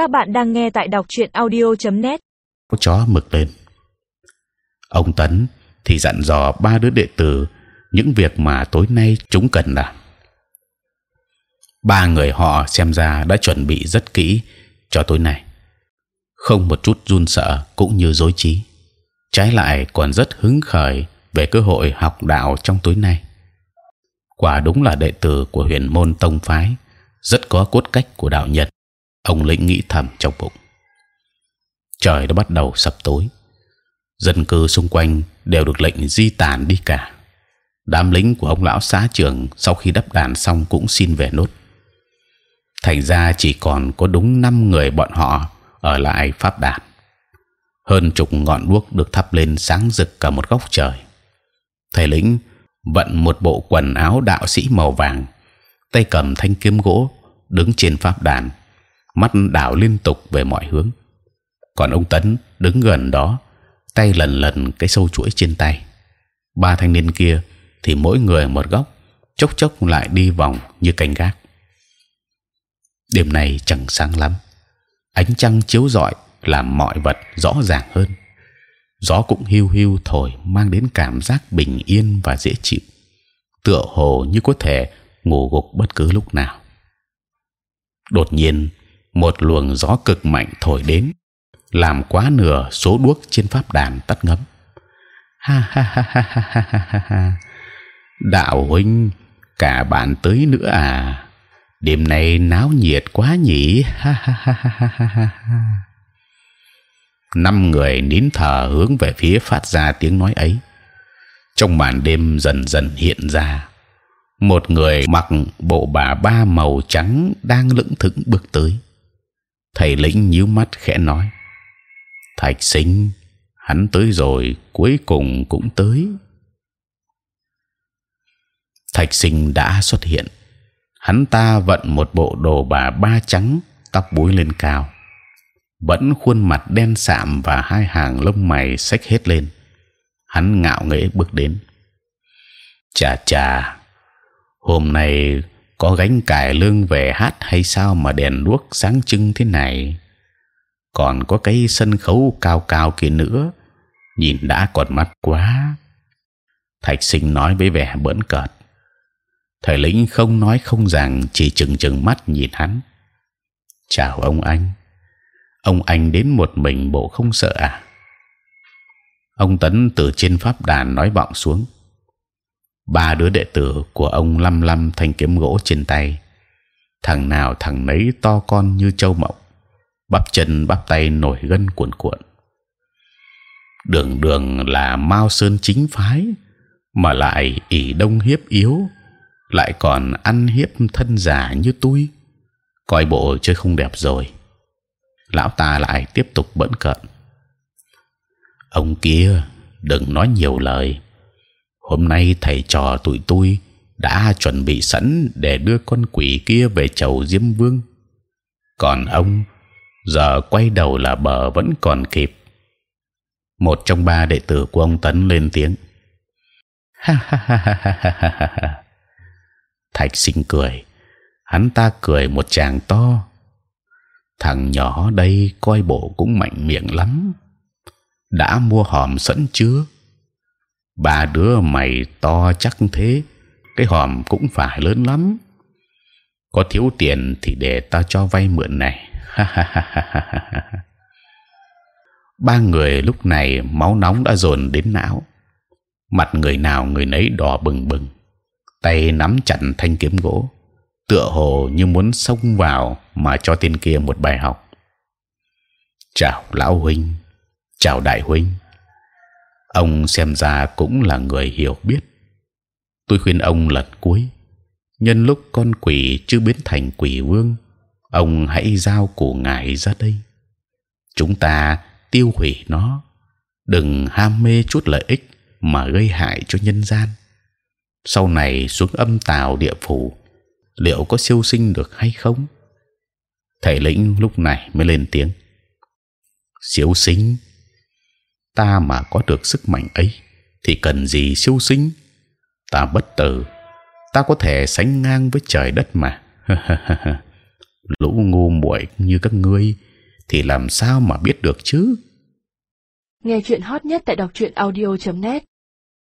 Các bạn đang nghe tại đọc truyện audio.net. chó mực lên. Ông Tấn thì dặn dò ba đứa đệ tử những việc mà tối nay chúng cần làm. Ba người họ xem ra đã chuẩn bị rất kỹ cho tối nay, không một chút run sợ cũng như dối trí. Trái lại còn rất hứng khởi về cơ hội học đạo trong tối nay. Quả đúng là đệ tử của huyền môn tông phái, rất có cốt cách của đạo nhật. Ông lĩnh nghĩ thầm trong bụng. Trời đã bắt đầu sập tối, dân cư xung quanh đều được lệnh di tản đi cả. Đám lính của ông lão xã trưởng sau khi đắp đàn xong cũng xin về nốt. Thành ra chỉ còn có đúng năm người bọn họ ở lại pháp đàn. Hơn chục ngọn đuốc được thắp lên sáng rực cả một góc trời. Thầy lĩnh vận một bộ quần áo đạo sĩ màu vàng, tay cầm thanh kiếm gỗ, đứng trên pháp đàn, mắt đảo liên tục về mọi hướng. Còn ông tấn đứng gần đó, tay lần lần cái sâu chuỗi trên tay. Ba thanh niên kia thì mỗi người một góc, chốc chốc lại đi vòng như canh gác. Đêm này chẳng sáng lắm, ánh trăng chiếu rọi làm mọi vật rõ ràng hơn. Gió cũng hiu hiu thổi mang đến cảm giác bình yên và dễ chịu, tựa hồ như có thể ngủ gục bất cứ lúc nào. Đột nhiên, một luồng gió cực mạnh thổi đến, làm quá nửa số đuốc trên pháp đàn tắt ngấm. Ha ha ha ha ha ha ha ha! Đạo huynh, cả bạn tới nữa à? Đêm nay náo nhiệt quá nhỉ? Ha ha ha ha ha ha ha! Năm người nín thở hướng về phía phát ra tiếng nói ấy. Trong màn đêm dần dần hiện ra một người mặc bộ bà ba màu trắng đang lững thững bước tới. Thầy lĩnh nhíu mắt khẽ nói: Thạch sinh, hắn tới rồi, cuối cùng cũng tới. Thạch sinh đã xuất hiện. Hắn ta vận một bộ đồ bà ba trắng, tóc búi lên cao, vẫn khuôn mặt đen sạm và hai hàng lông mày xếch hết lên. Hắn ngạo nghễ bước đến. Chà chà, hôm nay có gánh cải lương về hát hay sao mà đèn đuốc sáng trưng thế này? Còn có cái sân khấu cao cao kia nữa, nhìn đã còn mắt quá. Thạch sinh nói với vẻ bỡn cợt. Thầy lĩnh không nói không rằng, chỉ chừng chừng mắt nhìn hắn. Chào ông anh. Ông anh đến một mình bộ không sợ à? Ông tấn từ trên pháp đàn nói vọng xuống ba đứa đệ tử của ông lăm lăm thanh kiếm gỗ trên tay. Thằng nào thằng nấy to con như châu mộng, bắp chân bắp tay nổi gân cuộn cuộn. Đường đường là mao sơn chính phái, mà lại ỷ đông hiếp yếu, lại còn ăn hiếp thân già như tôi. Coi bộ chơi không đẹp rồi. Lão ta lại tiếp tục bận cợt ông kia đừng nói nhiều lời hôm nay thầy trò tụi tôi đã chuẩn bị sẵn để đưa con quỷ kia về chầu diêm vương. Còn ông, giờ quay đầu là bờ vẫn còn kịp. Một trong ba đệ tử của ông tấn lên tiếng. Ha ha ha ha ha ha ha thạch sinh cười. Hắn ta cười một chàng to. Thằng nhỏ đây coi bộ cũng mạnh miệng lắm. Đã mua hòm sẵn chưa? Ba đứa mày to chắc thế, cái hòm cũng phải lớn lắm. Có thiếu tiền thì để ta cho vay mượn này. Ba người lúc này máu nóng đã dồn đến não. Mặt người nào người nấy đỏ bừng bừng. Tay nắm chặt thanh kiếm gỗ. Tựa hồ như muốn xông vào mà cho tên kia một bài học. Chào lão huynh, chào đại huynh ông xem ra cũng là người hiểu biết. Tôi khuyên ông lần cuối, nhân lúc con quỷ chưa biến thành quỷ vương, ông hãy giao củ ngài ra đây. Chúng ta tiêu hủy nó. Đừng ham mê chút lợi ích mà gây hại cho nhân gian. Sau này xuống âm tào địa phủ, liệu có siêu sinh được hay không? Thầy lĩnh lúc này mới lên tiếng. Siêu sinh ta mà có được sức mạnh ấy, thì cần gì siêu sinh? Ta bất tử, ta có thể sánh ngang với trời đất mà. Lũ ngu muội như các ngươi, thì làm sao mà biết được chứ? Nghe chuyện hot nhất tại đọc truyện audio.net